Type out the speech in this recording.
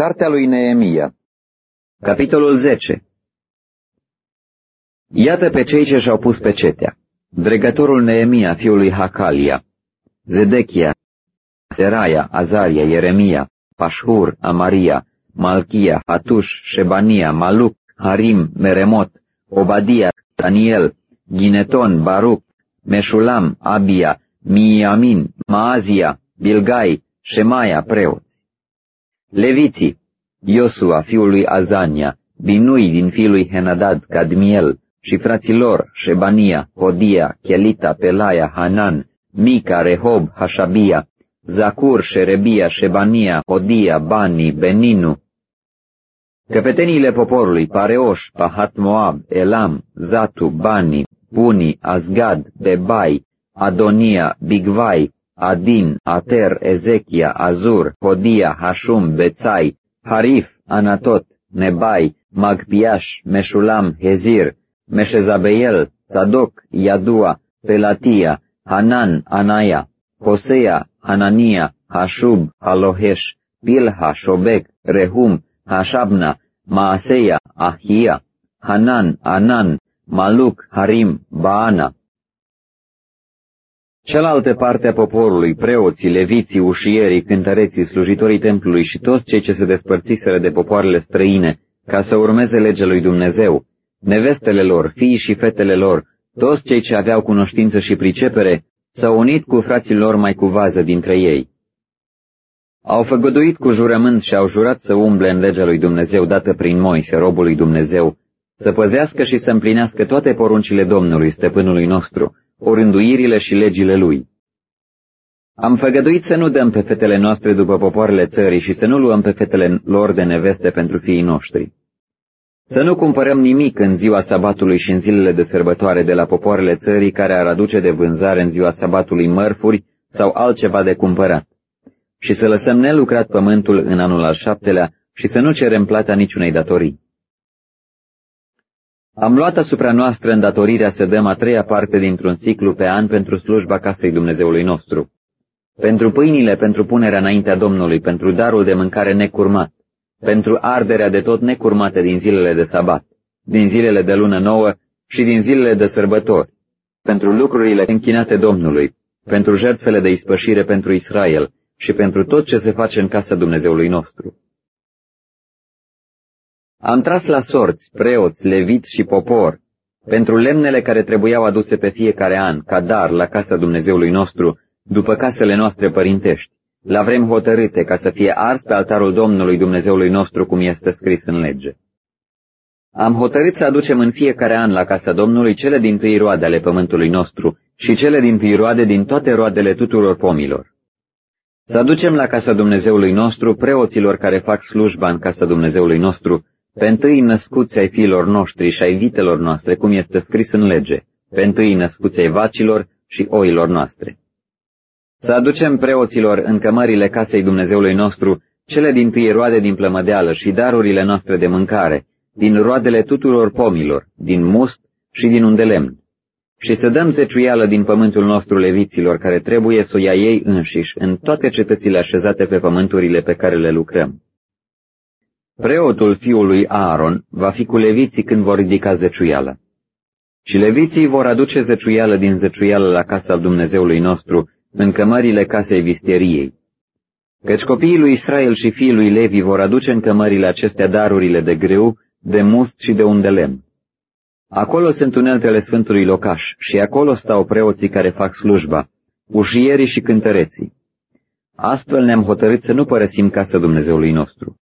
Cartea lui Neemia Capitolul 10 Iată pe cei ce și-au pus pe cetea. Dregătorul Neemia, fiul lui Hacalia, Zedechia, Seraia, Azaria, Ieremia, Pașhur, Amaria, Malchia, Hatuș, Shebania, Maluc, Harim, Meremot, Obadia, Daniel, Gineton, Baruch, Meșulam, Abia, Miamin, Maazia, Bilgai, Shemaia, preot. Leviții, Iosua, fiul lui Azania, Binui din fiul lui Henadad, Cadmiel, și fraților, Shebania, Hodia, Chelita, Pelaia, Hanan, Mica, Rehob, Hashabia, Zacur, Sherebia, Shebania, Hodia, Bani, Beninu. Căpeteniile poporului, Pareoș, Pahat Moab, Elam, Zatu, Bani, Buni, Azgad, Bebai, Adonia, Bigvai, Adin, Ater, Ezechia, Azur, Hodia, Hashum, Bețai, Harif, Anatot, Nebai, Magpiaș, Meșulam, Hezir, Meșezabeel, Sadoc, Iadua, Pelatia, Hanan, Anaya, Hosea, Hanania, Hashub, Halohesh, Pilha, Shobek, Rehum, Hashabna, Maaseia, Ahia, Hanan, Anan, Maluk, Harim, Baana. Cealaltă parte a poporului, preoții, leviții, ușierii, cântăreții, slujitorii templului și toți cei ce se despărțiseră de popoarele străine, ca să urmeze legea lui Dumnezeu, nevestele lor, fiii și fetele lor, toți cei ce aveau cunoștință și pricepere, s-au unit cu frații lor mai cu vază dintre ei. Au făgăduit cu jurământ și au jurat să umble în legea lui Dumnezeu dată prin Moise, robul lui Dumnezeu, să păzească și să împlinească toate poruncile Domnului, stăpânului nostru, orânduirile și legile lui. Am făgăduit să nu dăm pe fetele noastre după popoarele țării și să nu luăm pe fetele lor de neveste pentru fiii noștri. Să nu cumpărăm nimic în ziua sabatului și în zilele de sărbătoare de la popoarele țării care ar aduce de vânzare în ziua sabatului mărfuri sau altceva de cumpărat. Și să lăsăm nelucrat pământul în anul al șaptelea și să nu cerem plata niciunei datorii. Am luat asupra noastră îndatorirea să dăm a treia parte dintr-un ciclu pe an pentru slujba casei Dumnezeului nostru, pentru pâinile pentru punerea înaintea Domnului, pentru darul de mâncare necurmat, pentru arderea de tot necurmate din zilele de sabat, din zilele de lună nouă și din zilele de sărbători, pentru lucrurile închinate Domnului, pentru jertfele de ispășire pentru Israel și pentru tot ce se face în casa Dumnezeului nostru. Am tras la sorți, preoți, leviți și popor, pentru lemnele care trebuiau aduse pe fiecare an, ca dar la casa Dumnezeului nostru, după casele noastre părintești, la vrem hotărâte ca să fie ars pe altarul Domnului Dumnezeului nostru, cum este scris în lege. Am hotărât să aducem în fiecare an la casa Domnului cele din tâi roade ale pământului nostru și cele din tâi roade din toate roadele tuturor pomilor. Să aducem la casa Dumnezeului nostru preoților care fac slujba în casa Dumnezeului nostru, pe întâi născuți ai fiilor noștri și ai vitelor noastre, cum este scris în lege, pe întâi născuți ai vacilor și oilor noastre. Să aducem preoților în cămările casei Dumnezeului nostru cele din tâi roade din plămădeală și darurile noastre de mâncare, din roadele tuturor pomilor, din must și din undelemn. Și să dăm zeciuială din pământul nostru leviților care trebuie să o ia ei înșiși în toate cetățile așezate pe pământurile pe care le lucrăm. Preotul fiului Aaron va fi cu leviții când vor ridica zeciuială. Și leviții vor aduce zeciuială din zeciuială la casa Dumnezeului nostru, în cămările casei visteriei. Căci copiii lui Israel și fiii lui Levi vor aduce în cămările acestea darurile de greu, de must și de undelem. Acolo sunt uneltele Sfântului Locaș și acolo stau preoții care fac slujba, ușierii și cântăreții. Astfel ne-am hotărât să nu părăsim casa Dumnezeului nostru.